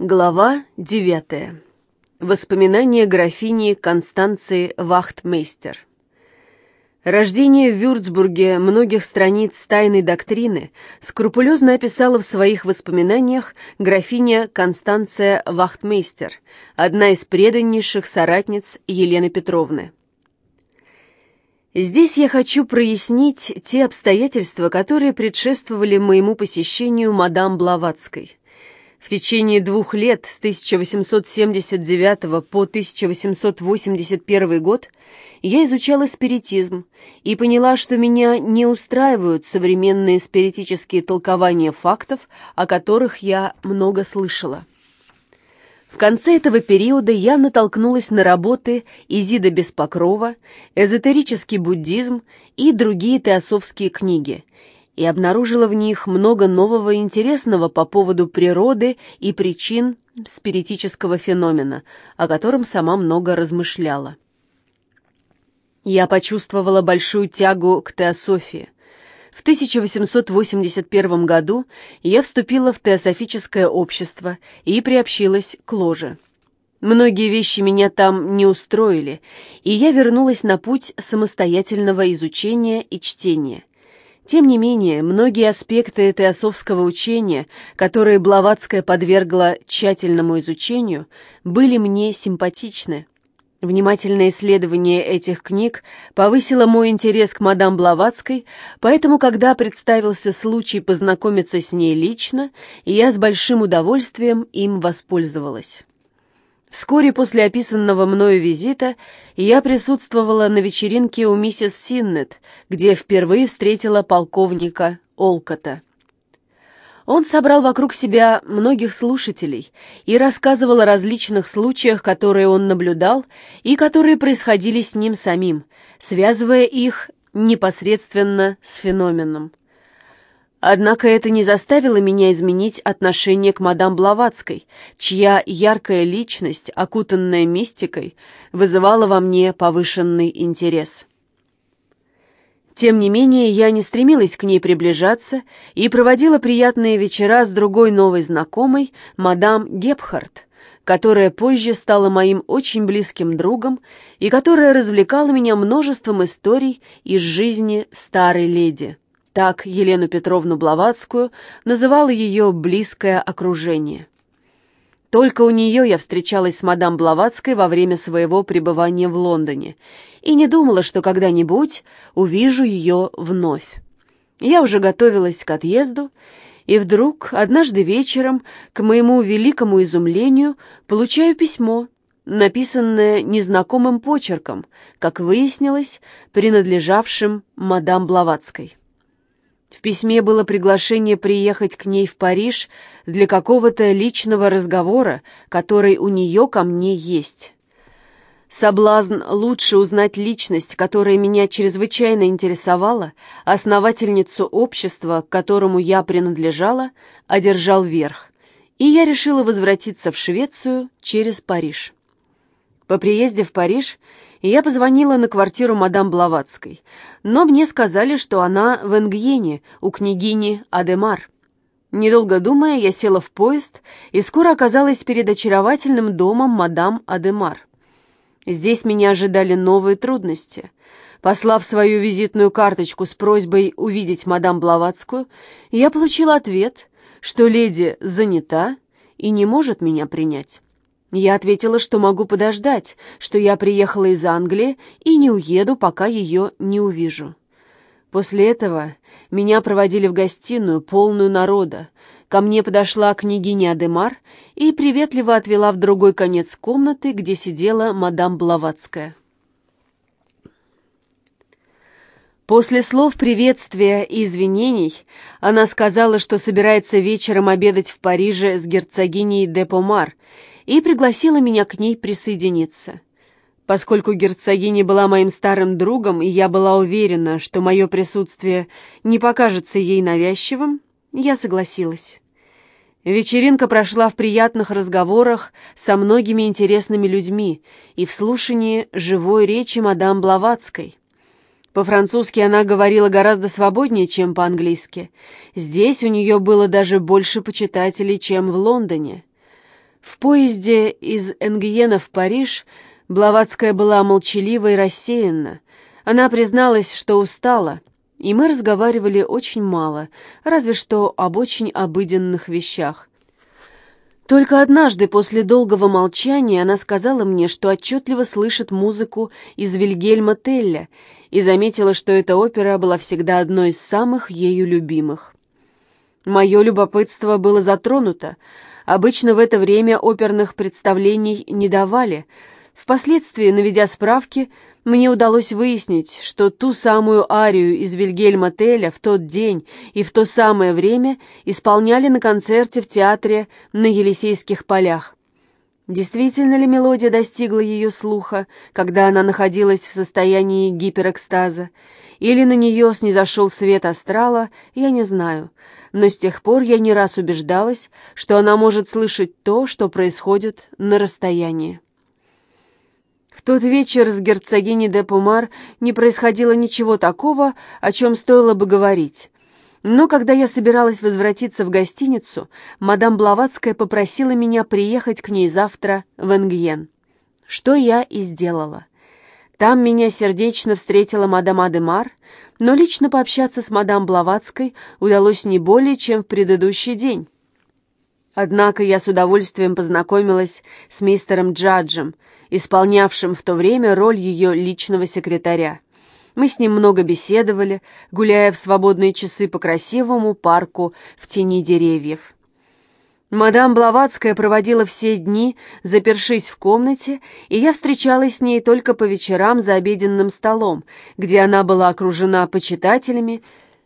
Глава 9. Воспоминания графини Констанции Вахтмейстер. Рождение в Вюрцбурге многих страниц тайной доктрины скрупулезно описала в своих воспоминаниях графиня Констанция Вахтмейстер, одна из преданнейших соратниц Елены Петровны. Здесь я хочу прояснить те обстоятельства, которые предшествовали моему посещению мадам Блаватской – в течение двух лет, с 1879 по 1881 год, я изучала спиритизм и поняла, что меня не устраивают современные спиритические толкования фактов, о которых я много слышала. В конце этого периода я натолкнулась на работы Изида Беспокрова, эзотерический буддизм и другие теософские книги – и обнаружила в них много нового интересного по поводу природы и причин спиритического феномена, о котором сама много размышляла. Я почувствовала большую тягу к теософии. В 1881 году я вступила в теософическое общество и приобщилась к ложе. Многие вещи меня там не устроили, и я вернулась на путь самостоятельного изучения и чтения – тем не менее, многие аспекты теософского учения, которые Блаватская подвергла тщательному изучению, были мне симпатичны. Внимательное исследование этих книг повысило мой интерес к мадам Блаватской, поэтому, когда представился случай познакомиться с ней лично, я с большим удовольствием им воспользовалась. Вскоре после описанного мною визита я присутствовала на вечеринке у миссис Синнет, где впервые встретила полковника Олкота. Он собрал вокруг себя многих слушателей и рассказывал о различных случаях, которые он наблюдал и которые происходили с ним самим, связывая их непосредственно с феноменом. Однако это не заставило меня изменить отношение к мадам Блаватской, чья яркая личность, окутанная мистикой, вызывала во мне повышенный интерес. Тем не менее, я не стремилась к ней приближаться и проводила приятные вечера с другой новой знакомой, мадам Гепхард, которая позже стала моим очень близким другом и которая развлекала меня множеством историй из жизни старой леди. Так Елену Петровну Блаватскую называло ее «близкое окружение». Только у нее я встречалась с мадам Блаватской во время своего пребывания в Лондоне и не думала, что когда-нибудь увижу ее вновь. Я уже готовилась к отъезду, и вдруг, однажды вечером, к моему великому изумлению, получаю письмо, написанное незнакомым почерком, как выяснилось, принадлежавшим мадам Блаватской. В письме было приглашение приехать к ней в Париж для какого-то личного разговора, который у нее ко мне есть. Соблазн лучше узнать личность, которая меня чрезвычайно интересовала, основательницу общества, к которому я принадлежала, одержал верх, и я решила возвратиться в Швецию через Париж. По приезде в Париж я позвонила на квартиру мадам Блаватской, но мне сказали, что она в Энгьене, у княгини Адемар. Недолго думая, я села в поезд и скоро оказалась перед очаровательным домом мадам Адемар. Здесь меня ожидали новые трудности. Послав свою визитную карточку с просьбой увидеть мадам Блаватскую, я получила ответ, что леди занята и не может меня принять. Я ответила, что могу подождать, что я приехала из Англии и не уеду, пока ее не увижу. После этого меня проводили в гостиную, полную народа. Ко мне подошла княгиня Адемар и приветливо отвела в другой конец комнаты, где сидела мадам Блаватская. После слов приветствия и извинений она сказала, что собирается вечером обедать в Париже с герцогиней де Помар и пригласила меня к ней присоединиться. Поскольку герцогиня была моим старым другом, и я была уверена, что мое присутствие не покажется ей навязчивым, я согласилась. Вечеринка прошла в приятных разговорах со многими интересными людьми и в слушании живой речи мадам Блаватской. По-французски она говорила гораздо свободнее, чем по-английски. Здесь у нее было даже больше почитателей, чем в Лондоне. В поезде из Энгиена в Париж Блаватская была молчалива и рассеянна. Она призналась, что устала, и мы разговаривали очень мало, разве что об очень обыденных вещах. Только однажды после долгого молчания она сказала мне, что отчетливо слышит музыку из Вильгельма Телля и заметила, что эта опера была всегда одной из самых ею любимых. Мое любопытство было затронуто. Обычно в это время оперных представлений не давали. Впоследствии, наведя справки, мне удалось выяснить, что ту самую арию из Вильгельма Теля в тот день и в то самое время исполняли на концерте в театре на Елисейских полях. Действительно ли мелодия достигла ее слуха, когда она находилась в состоянии гиперэкстаза, или на нее снизошел свет астрала, я не знаю, но с тех пор я не раз убеждалась, что она может слышать то, что происходит на расстоянии. В тот вечер с герцогиней де Пумар не происходило ничего такого, о чем стоило бы говорить. Но когда я собиралась возвратиться в гостиницу, мадам Блаватская попросила меня приехать к ней завтра в Энгьен. Что я и сделала. Там меня сердечно встретила мадам Адемар, но лично пообщаться с мадам Блаватской удалось не более, чем в предыдущий день. Однако я с удовольствием познакомилась с мистером Джаджем, исполнявшим в то время роль ее личного секретаря. Мы с ним много беседовали, гуляя в свободные часы по красивому парку в тени деревьев. Мадам Блаватская проводила все дни, запершись в комнате, и я встречалась с ней только по вечерам за обеденным столом, где она была окружена почитателями,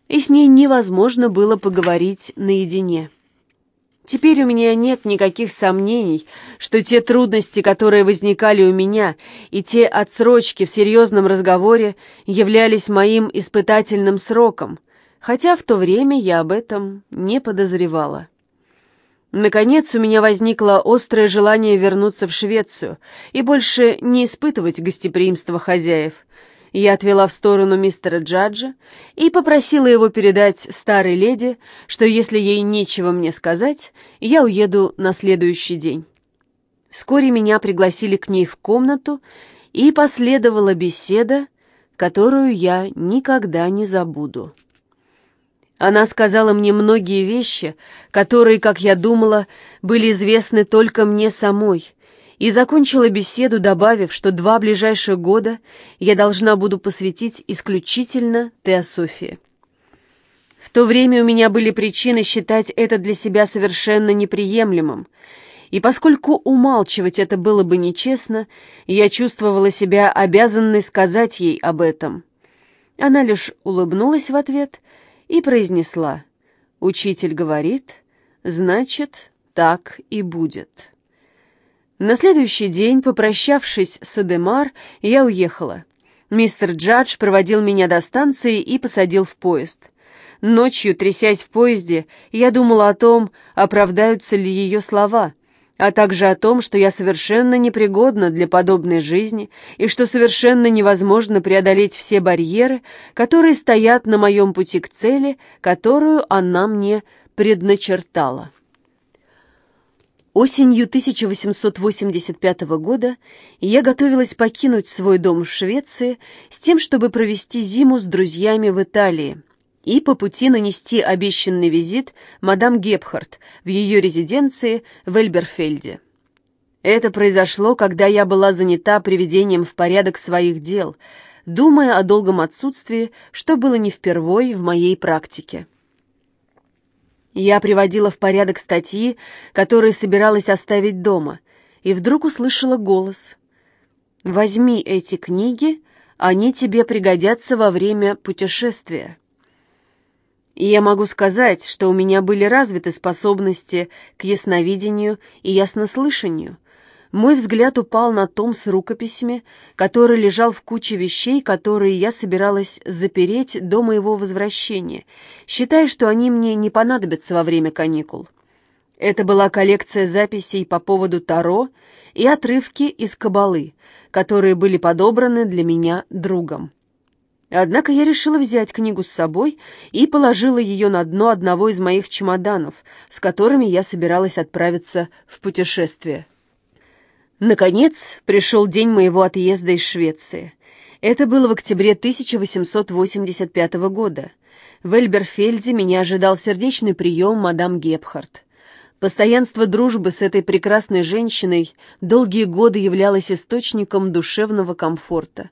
и с ней невозможно было поговорить наедине. Теперь у меня нет никаких сомнений, что те трудности, которые возникали у меня, и те отсрочки в серьезном разговоре являлись моим испытательным сроком, хотя в то время я об этом не подозревала. Наконец у меня возникло острое желание вернуться в Швецию и больше не испытывать гостеприимства хозяев — я отвела в сторону мистера Джаджа и попросила его передать старой леди, что если ей нечего мне сказать, я уеду на следующий день. Вскоре меня пригласили к ней в комнату, и последовала беседа, которую я никогда не забуду. Она сказала мне многие вещи, которые, как я думала, были известны только мне самой, и закончила беседу, добавив, что два ближайших года я должна буду посвятить исключительно теософии. В то время у меня были причины считать это для себя совершенно неприемлемым, и поскольку умалчивать это было бы нечестно, я чувствовала себя обязанной сказать ей об этом. Она лишь улыбнулась в ответ и произнесла «Учитель говорит, значит, так и будет». На следующий день, попрощавшись с Адемар, я уехала. Мистер Джадж проводил меня до станции и посадил в поезд. Ночью, трясясь в поезде, я думала о том, оправдаются ли ее слова, а также о том, что я совершенно непригодна для подобной жизни и что совершенно невозможно преодолеть все барьеры, которые стоят на моем пути к цели, которую она мне предначертала. Осенью 1885 года я готовилась покинуть свой дом в Швеции с тем, чтобы провести зиму с друзьями в Италии и по пути нанести обещанный визит мадам Гепхард в ее резиденции в Эльберфельде. Это произошло, когда я была занята приведением в порядок своих дел, думая о долгом отсутствии, что было не впервой в моей практике. Я приводила в порядок статьи, которые собиралась оставить дома, и вдруг услышала голос. «Возьми эти книги, они тебе пригодятся во время путешествия». И я могу сказать, что у меня были развиты способности к ясновидению и яснослышанию — мой взгляд упал на том с рукописями, который лежал в куче вещей, которые я собиралась запереть до моего возвращения, считая, что они мне не понадобятся во время каникул. Это была коллекция записей по поводу Таро и отрывки из Кабалы, которые были подобраны для меня другом. Однако я решила взять книгу с собой и положила ее на дно одного из моих чемоданов, с которыми я собиралась отправиться в путешествие. Наконец, пришел день моего отъезда из Швеции. Это было в октябре 1885 года. В Эльберфельде меня ожидал сердечный прием мадам Гепхард. Постоянство дружбы с этой прекрасной женщиной долгие годы являлось источником душевного комфорта.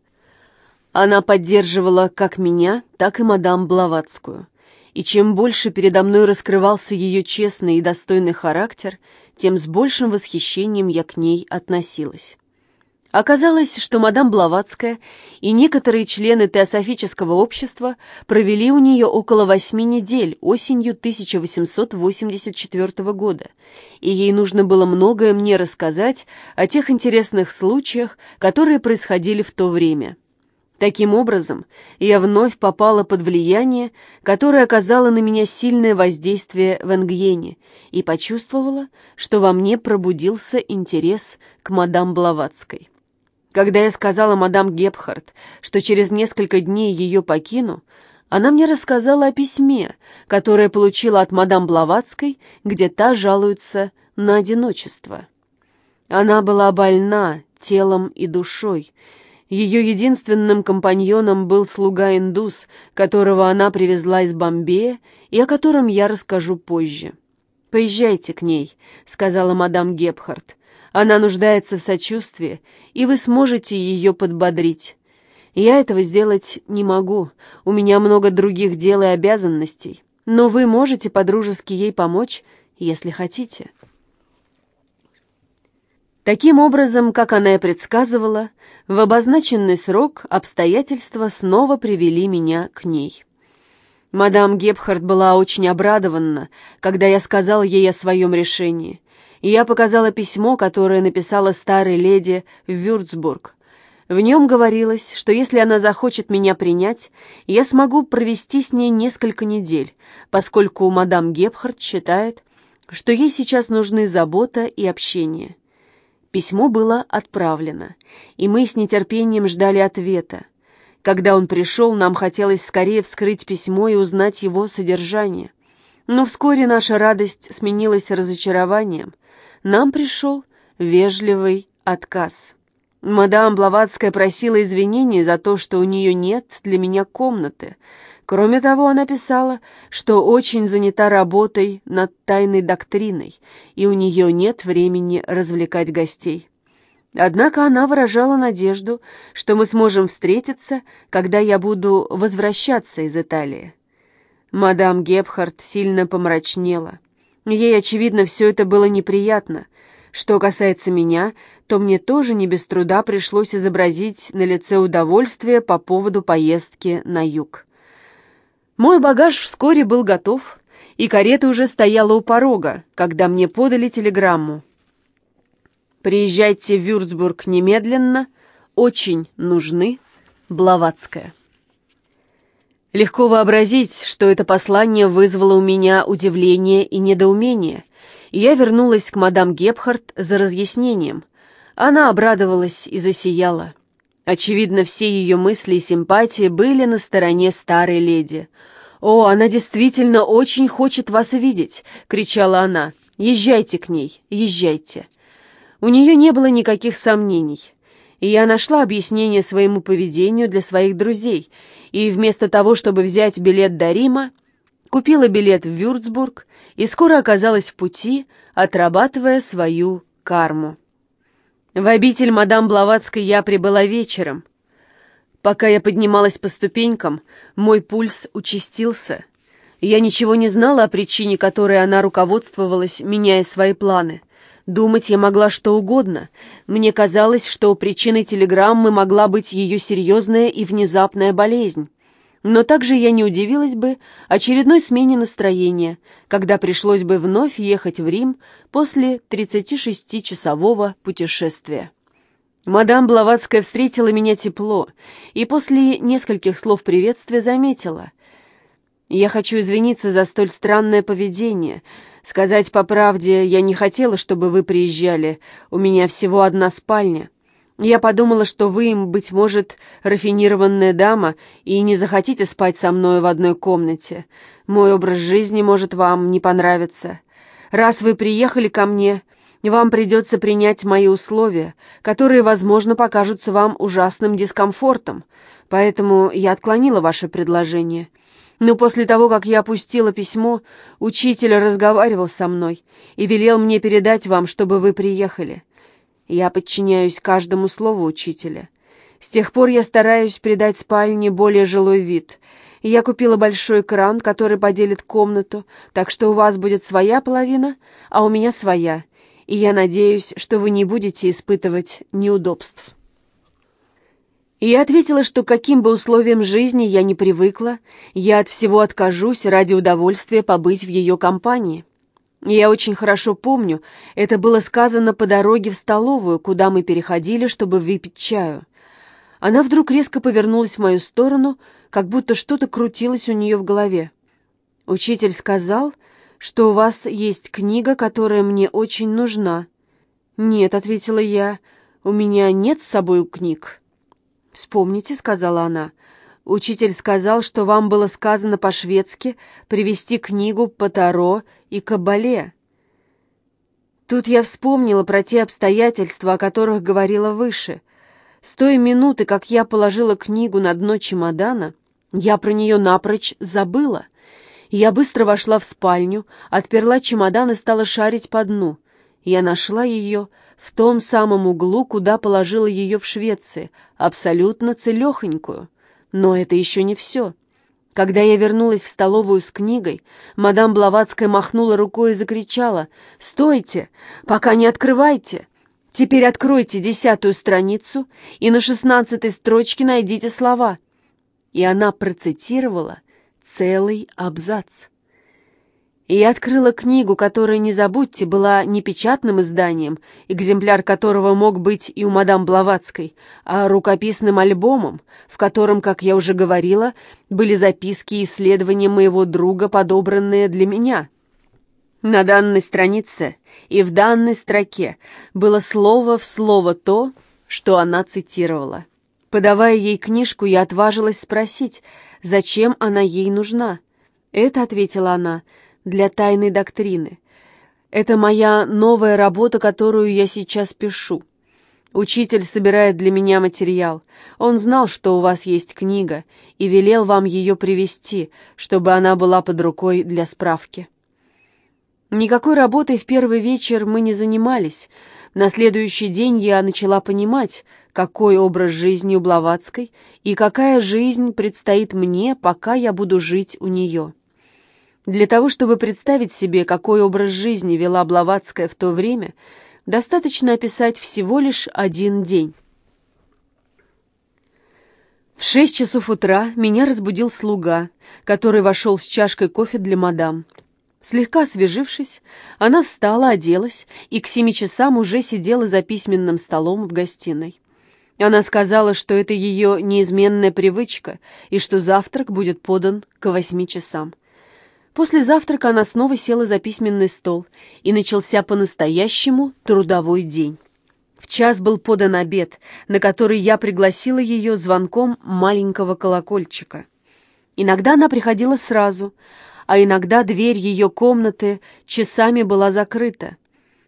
Она поддерживала как меня, так и мадам Блаватскую. И чем больше передо мной раскрывался ее честный и достойный характер, тем с большим восхищением я к ней относилась. Оказалось, что мадам Блаватская и некоторые члены теософического общества провели у нее около восьми недель осенью 1884 года, и ей нужно было многое мне рассказать о тех интересных случаях, которые происходили в то время. Таким образом, я вновь попала под влияние, которое оказало на меня сильное воздействие в Энгьене, и почувствовала, что во мне пробудился интерес к мадам Блаватской. Когда я сказала мадам Гепхард, что через несколько дней ее покину, она мне рассказала о письме, которое получила от мадам Блаватской, где та жалуется на одиночество. Она была больна телом и душой, ее единственным компаньоном был слуга-индус, которого она привезла из Бомбея и о котором я расскажу позже. «Поезжайте к ней», — сказала мадам Гепхард. «Она нуждается в сочувствии, и вы сможете ее подбодрить. Я этого сделать не могу, у меня много других дел и обязанностей, но вы можете подружески ей помочь, если хотите». Таким образом, как она и предсказывала, в обозначенный срок обстоятельства снова привели меня к ней. Мадам Гепхард была очень обрадована, когда я сказал ей о своем решении, и я показала письмо, которое написала старой леди в Вюрцбург. В нем говорилось, что если она захочет меня принять, я смогу провести с ней несколько недель, поскольку мадам Гепхард считает, что ей сейчас нужны забота и общение. Письмо было отправлено, и мы с нетерпением ждали ответа. Когда он пришел, нам хотелось скорее вскрыть письмо и узнать его содержание. Но вскоре наша радость сменилась разочарованием. Нам пришел вежливый отказ. Мадам Блаватская просила извинений за то, что у нее нет для меня комнаты, Кроме того, она писала, что очень занята работой над тайной доктриной, и у нее нет времени развлекать гостей. Однако она выражала надежду, что мы сможем встретиться, когда я буду возвращаться из Италии. Мадам Гепхард сильно помрачнела. Ей, очевидно, все это было неприятно. Что касается меня, то мне тоже не без труда пришлось изобразить на лице удовольствие по поводу поездки на юг. Мой багаж вскоре был готов, и карета уже стояла у порога, когда мне подали телеграмму. «Приезжайте в Вюрцбург немедленно, очень нужны Блаватская». Легко вообразить, что это послание вызвало у меня удивление и недоумение, и я вернулась к мадам Гепхард за разъяснением. Она обрадовалась и засияла. Очевидно, все ее мысли и симпатии были на стороне старой леди. «О, она действительно очень хочет вас видеть!» — кричала она. «Езжайте к ней, езжайте!» У нее не было никаких сомнений. И я нашла объяснение своему поведению для своих друзей, и вместо того, чтобы взять билет до Рима, купила билет в Вюрцбург и скоро оказалась в пути, отрабатывая свою карму. В обитель мадам Блаватской я прибыла вечером. Пока я поднималась по ступенькам, мой пульс участился. Я ничего не знала о причине, которой она руководствовалась, меняя свои планы. Думать я могла что угодно. Мне казалось, что причиной телеграммы могла быть ее серьезная и внезапная болезнь. Но также я не удивилась бы очередной смене настроения, когда пришлось бы вновь ехать в Рим после 36-часового путешествия. Мадам Блаватская встретила меня тепло и после нескольких слов приветствия заметила. «Я хочу извиниться за столь странное поведение. Сказать по правде, я не хотела, чтобы вы приезжали. У меня всего одна спальня. Я подумала, что вы, быть может, рафинированная дама и не захотите спать со мной в одной комнате. Мой образ жизни может вам не понравиться. Раз вы приехали ко мне, вам придется принять мои условия, которые, возможно, покажутся вам ужасным дискомфортом, поэтому я отклонила ваше предложение. Но после того, как я опустила письмо, учитель разговаривал со мной и велел мне передать вам, чтобы вы приехали. Я подчиняюсь каждому слову учителя. С тех пор я стараюсь придать спальне более жилой вид. Я купила большой кран, который поделит комнату, так что у вас будет своя половина, а у меня своя, и я надеюсь, что вы не будете испытывать неудобств. И я ответила, что каким бы условиям жизни я не привыкла, я от всего откажусь ради удовольствия побыть в ее компании. Я очень хорошо помню, это было сказано по дороге в столовую, куда мы переходили, чтобы выпить чаю. Она вдруг резко повернулась в мою сторону, как будто что-то крутилось у нее в голове. Учитель сказал, что у вас есть книга, которая мне очень нужна. «Нет», — ответила я, — «у меня нет с собой книг». «Вспомните», — сказала она, — «учитель сказал, что вам было сказано по-шведски привести книгу по Таро и Кабале». Тут я вспомнила про те обстоятельства, о которых говорила выше. С той минуты, как я положила книгу на дно чемодана, я про нее напрочь забыла. Я быстро вошла в спальню, отперла чемодан и стала шарить по дну. Я нашла ее в том самом углу, куда положила ее в Швеции, абсолютно целехонькую. Но это еще не все. Когда я вернулась в столовую с книгой, мадам Блаватская махнула рукой и закричала «Стойте! Пока не открывайте! Теперь откройте десятую страницу и на шестнадцатой строчке найдите слова». И она процитировала целый абзац. И открыла книгу, которая, не забудьте, была не печатным изданием, экземпляр которого мог быть и у мадам Блаватской, а рукописным альбомом, в котором, как я уже говорила, были записки и исследования моего друга, подобранные для меня. На данной странице и в данной строке было слово в слово то, что она цитировала. Подавая ей книжку, я отважилась спросить, зачем она ей нужна. «Это», — ответила она, — для тайной доктрины. Это моя новая работа, которую я сейчас пишу. Учитель собирает для меня материал. Он знал, что у вас есть книга, и велел вам ее привести, чтобы она была под рукой для справки. Никакой работой в первый вечер мы не занимались. На следующий день я начала понимать, какой образ жизни у Блаватской и какая жизнь предстоит мне, пока я буду жить у нее. Для того, чтобы представить себе, какой образ жизни вела Блаватская в то время, достаточно описать всего лишь один день. В шесть часов утра меня разбудил слуга, который вошел с чашкой кофе для мадам. Слегка освежившись, она встала, оделась и к семи часам уже сидела за письменным столом в гостиной. Она сказала, что это ее неизменная привычка и что завтрак будет подан к восьми часам. После завтрака она снова села за письменный стол, и начался по-настоящему трудовой день. В час был подан обед, на который я пригласила ее звонком маленького колокольчика. Иногда она приходила сразу, а иногда дверь ее комнаты часами была закрыта.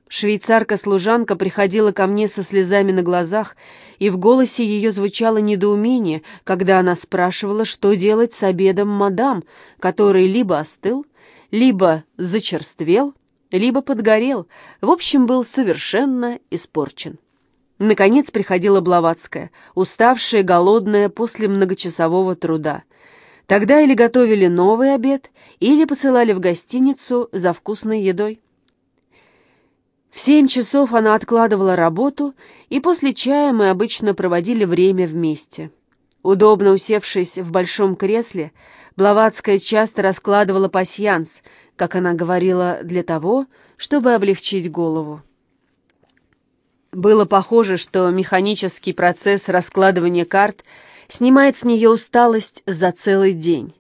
Швейцарка-служанка приходила ко мне со слезами на глазах, и в голосе ее звучало недоумение, когда она спрашивала, что делать с обедом мадам, который либо остыл, либо зачерствел, либо подгорел, в общем, был совершенно испорчен. Наконец приходила Блаватская, уставшая, голодная после многочасового труда. Тогда или готовили новый обед, или посылали в гостиницу за вкусной едой. В семь часов она откладывала работу, и после чая мы обычно проводили время вместе. Удобно усевшись в большом кресле, Блаватская часто раскладывала пасьянс, как она говорила, для того, чтобы облегчить голову. Было похоже, что механический процесс раскладывания карт снимает с нее усталость за целый день.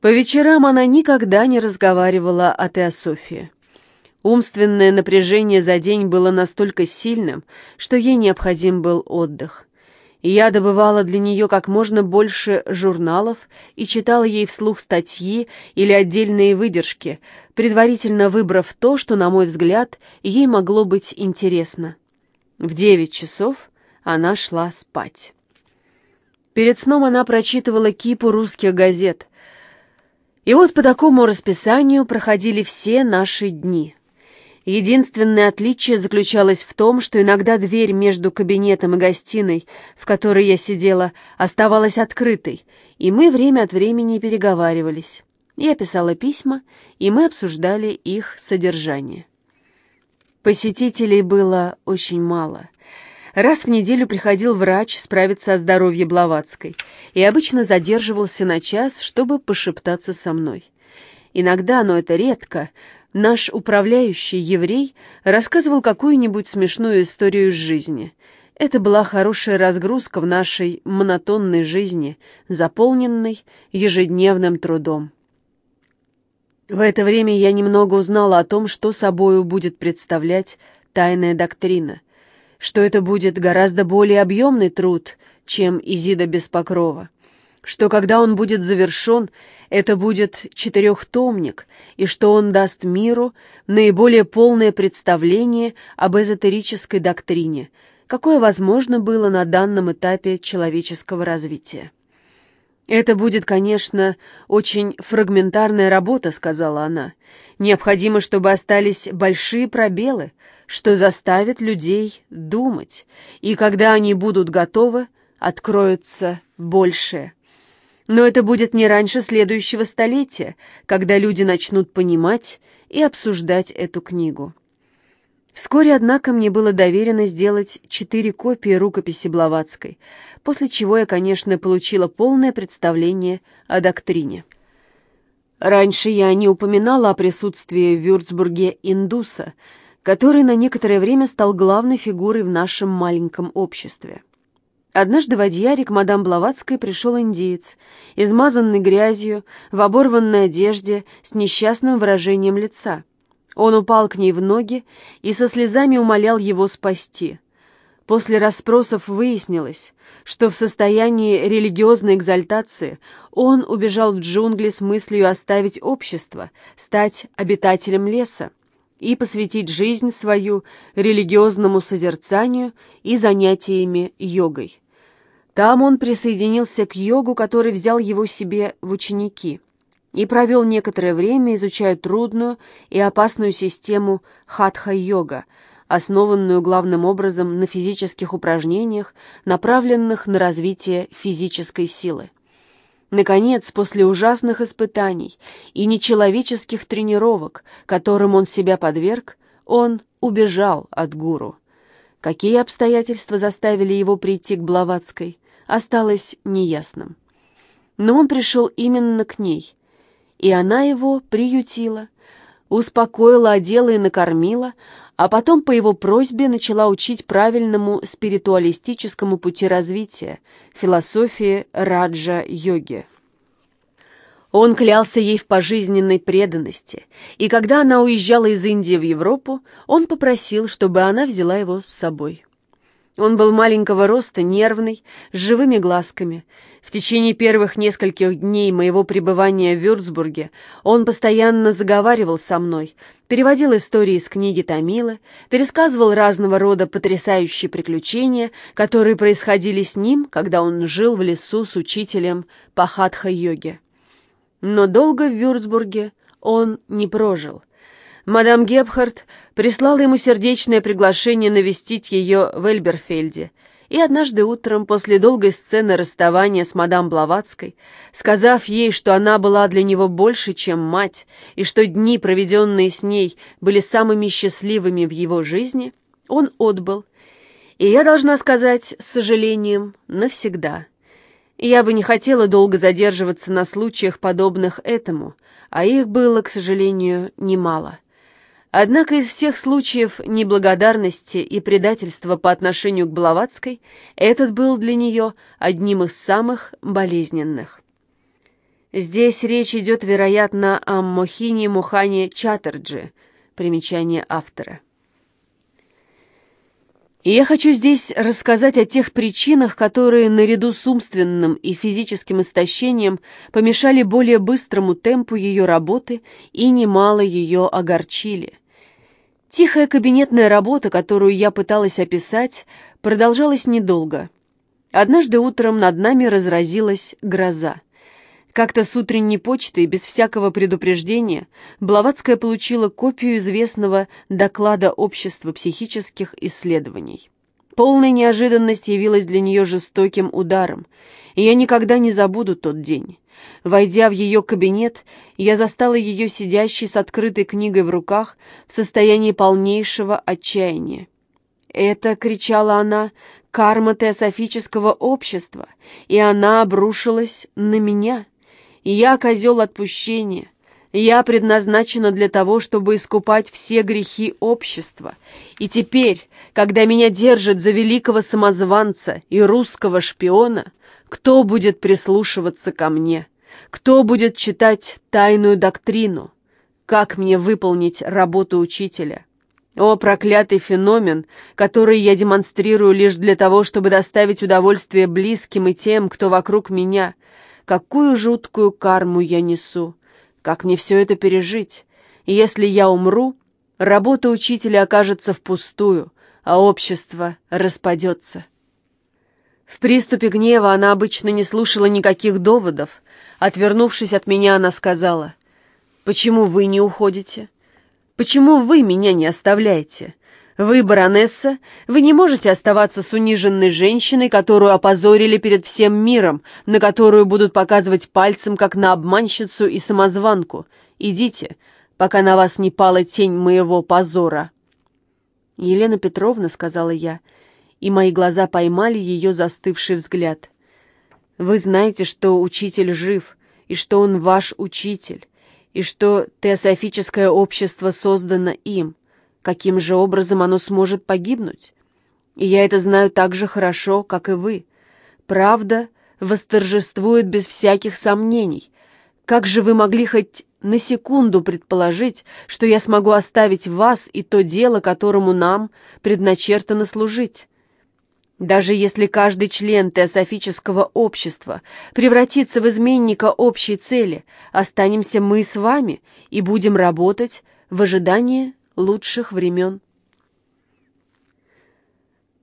По вечерам она никогда не разговаривала о Теософии. Умственное напряжение за день было настолько сильным, что ей необходим был отдых. И я добывала для нее как можно больше журналов и читала ей вслух статьи или отдельные выдержки, предварительно выбрав то, что, на мой взгляд, ей могло быть интересно. В девять часов она шла спать. Перед сном она прочитывала кипу русских газет. И вот по такому расписанию проходили все наши дни — Единственное отличие заключалось в том, что иногда дверь между кабинетом и гостиной, в которой я сидела, оставалась открытой, и мы время от времени переговаривались. Я писала письма, и мы обсуждали их содержание. Посетителей было очень мало. Раз в неделю приходил врач справиться о здоровье Блаватской и обычно задерживался на час, чтобы пошептаться со мной. Иногда, но это редко, наш управляющий еврей рассказывал какую-нибудь смешную историю из жизни. Это была хорошая разгрузка в нашей монотонной жизни, заполненной ежедневным трудом. В это время я немного узнала о том, что собою будет представлять тайная доктрина, что это будет гораздо более объемный труд, чем Изида без покрова, что когда он будет завершен, это будет четырехтомник, и что он даст миру наиболее полное представление об эзотерической доктрине, какое возможно было на данном этапе человеческого развития. «Это будет, конечно, очень фрагментарная работа», — сказала она. «Необходимо, чтобы остались большие пробелы, что заставит людей думать, и когда они будут готовы, откроется большее». Но это будет не раньше следующего столетия, когда люди начнут понимать и обсуждать эту книгу. Вскоре, однако, мне было доверено сделать четыре копии рукописи Блаватской, после чего я, конечно, получила полное представление о доктрине. Раньше я не упоминала о присутствии в Вюрцбурге индуса, который на некоторое время стал главной фигурой в нашем маленьком обществе. Однажды в Адьяре к мадам Блаватской пришел индиец, измазанный грязью, в оборванной одежде, с несчастным выражением лица. Он упал к ней в ноги и со слезами умолял его спасти. После расспросов выяснилось, что в состоянии религиозной экзальтации он убежал в джунгли с мыслью оставить общество, стать обитателем леса и посвятить жизнь свою религиозному созерцанию и занятиями йогой. Там он присоединился к йогу, который взял его себе в ученики, и провел некоторое время, изучая трудную и опасную систему хатха-йога, основанную главным образом на физических упражнениях, направленных на развитие физической силы. Наконец, после ужасных испытаний и нечеловеческих тренировок, которым он себя подверг, он убежал от гуру. Какие обстоятельства заставили его прийти к Блаватской, осталось неясным. Но он пришел именно к ней, и она его приютила, успокоила, одела и накормила, а потом по его просьбе начала учить правильному спиритуалистическому пути развития, философии раджа-йоги. Он клялся ей в пожизненной преданности, и когда она уезжала из Индии в Европу, он попросил, чтобы она взяла его с собой. Он был маленького роста, нервный, с живыми глазками. В течение первых нескольких дней моего пребывания в Вюрцбурге он постоянно заговаривал со мной, переводил истории из книги Томила, пересказывал разного рода потрясающие приключения, которые происходили с ним, когда он жил в лесу с учителем по хатха-йоге. Но долго в Вюрцбурге он не прожил. Мадам Гебхард прислала ему сердечное приглашение навестить ее в Эльберфельде, и однажды утром, после долгой сцены расставания с мадам Блаватской, сказав ей, что она была для него больше, чем мать, и что дни, проведенные с ней, были самыми счастливыми в его жизни, он отбыл. И я должна сказать, с сожалением, навсегда. Я бы не хотела долго задерживаться на случаях, подобных этому, а их было, к сожалению, немало. Однако из всех случаев неблагодарности и предательства по отношению к Блаватской этот был для нее одним из самых болезненных. Здесь речь идет, вероятно, о Мохине Мухане Чаттерджи, Примечание автора. И я хочу здесь рассказать о тех причинах, которые наряду с умственным и физическим истощением помешали более быстрому темпу ее работы и немало ее огорчили. Тихая кабинетная работа, которую я пыталась описать, продолжалась недолго. Однажды утром над нами разразилась гроза. Как-то с утренней почты, без всякого предупреждения, Блаватская получила копию известного доклада Общества психических исследований. Полная неожиданность явилась для нее жестоким ударом, и я никогда не забуду тот день. Войдя в ее кабинет, я застала ее сидящей с открытой книгой в руках в состоянии полнейшего отчаяния. «Это, — кричала она, — карма теософического общества, и она обрушилась на меня». Я козел отпущения. Я предназначена для того, чтобы искупать все грехи общества. И теперь, когда меня держат за великого самозванца и русского шпиона, кто будет прислушиваться ко мне? Кто будет читать тайную доктрину? Как мне выполнить работу учителя? О, проклятый феномен, который я демонстрирую лишь для того, чтобы доставить удовольствие близким и тем, кто вокруг меня — Какую жуткую карму я несу? Как мне все это пережить? Если я умру, работа учителя окажется впустую, а общество распадется. В приступе гнева она обычно не слушала никаких доводов. Отвернувшись от меня, она сказала, «Почему вы не уходите? Почему вы меня не оставляете? Вы, баронесса, вы не можете оставаться с униженной женщиной, которую опозорили перед всем миром, на которую будут показывать пальцем, как на обманщицу и самозванку. Идите, пока на вас не пала тень моего позора». «Елена Петровна», — сказала я, и мои глаза поймали ее застывший взгляд. «Вы знаете, что учитель жив, и что он ваш учитель, и что теософическое общество создано им каким же образом оно сможет погибнуть. И я это знаю так же хорошо, как и вы. Правда восторжествует без всяких сомнений. Как же вы могли хоть на секунду предположить, что я смогу оставить вас и то дело, которому нам предначертано служить? Даже если каждый член теософического общества превратится в изменника общей цели, останемся мы с вами и будем работать в ожидании лучших времен.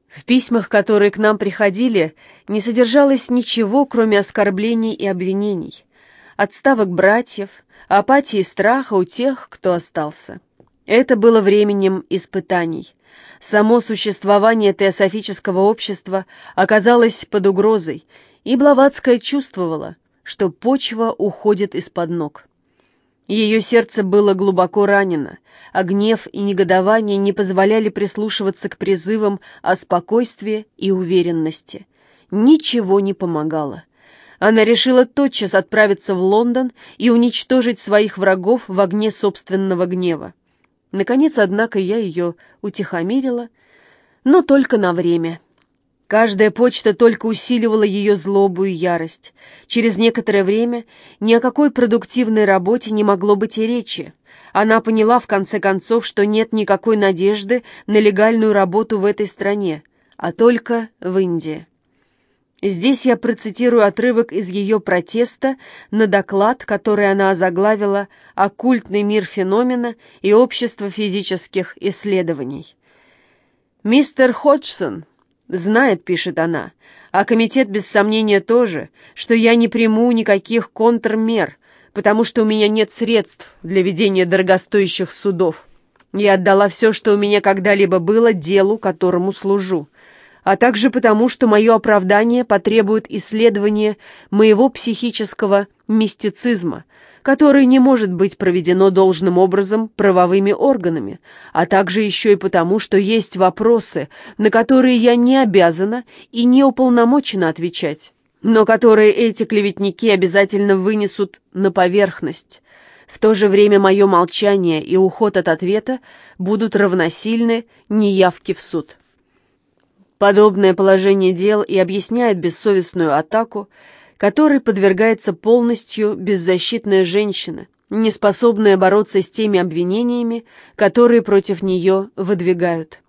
В письмах, которые к нам приходили, не содержалось ничего, кроме оскорблений и обвинений, отставок братьев, апатии и страха у тех, кто остался. Это было временем испытаний. Само существование теософического общества оказалось под угрозой, и Блаватская чувствовала, что почва уходит из-под ног. Ее сердце было глубоко ранено, а гнев и негодование не позволяли прислушиваться к призывам о спокойствии и уверенности. Ничего не помогало. Она решила тотчас отправиться в Лондон и уничтожить своих врагов в огне собственного гнева. Наконец, однако, я ее утихомирила, но только на время — Каждая почта только усиливала ее злобу и ярость. Через некоторое время ни о какой продуктивной работе не могло быть и речи. Она поняла, в конце концов, что нет никакой надежды на легальную работу в этой стране, а только в Индии. Здесь я процитирую отрывок из ее протеста на доклад, который она озаглавила «Оккультный мир феномена и общество физических исследований». «Мистер Ходжсон», Знает, пишет она, а комитет без сомнения тоже, что я не приму никаких контрмер, потому что у меня нет средств для ведения дорогостоящих судов. Я отдала все, что у меня когда-либо было, делу, которому служу, а также потому, что мое оправдание потребует исследования моего психического мистицизма, которое не может быть проведено должным образом правовыми органами, а также еще и потому, что есть вопросы, на которые я не обязана и не уполномочена отвечать, но которые эти клеветники обязательно вынесут на поверхность. В то же время мое молчание и уход от ответа будут равносильны неявке в суд. Подобное положение дел и объясняет бессовестную атаку, которой подвергается полностью беззащитная женщина, не способная бороться с теми обвинениями, которые против нее выдвигают.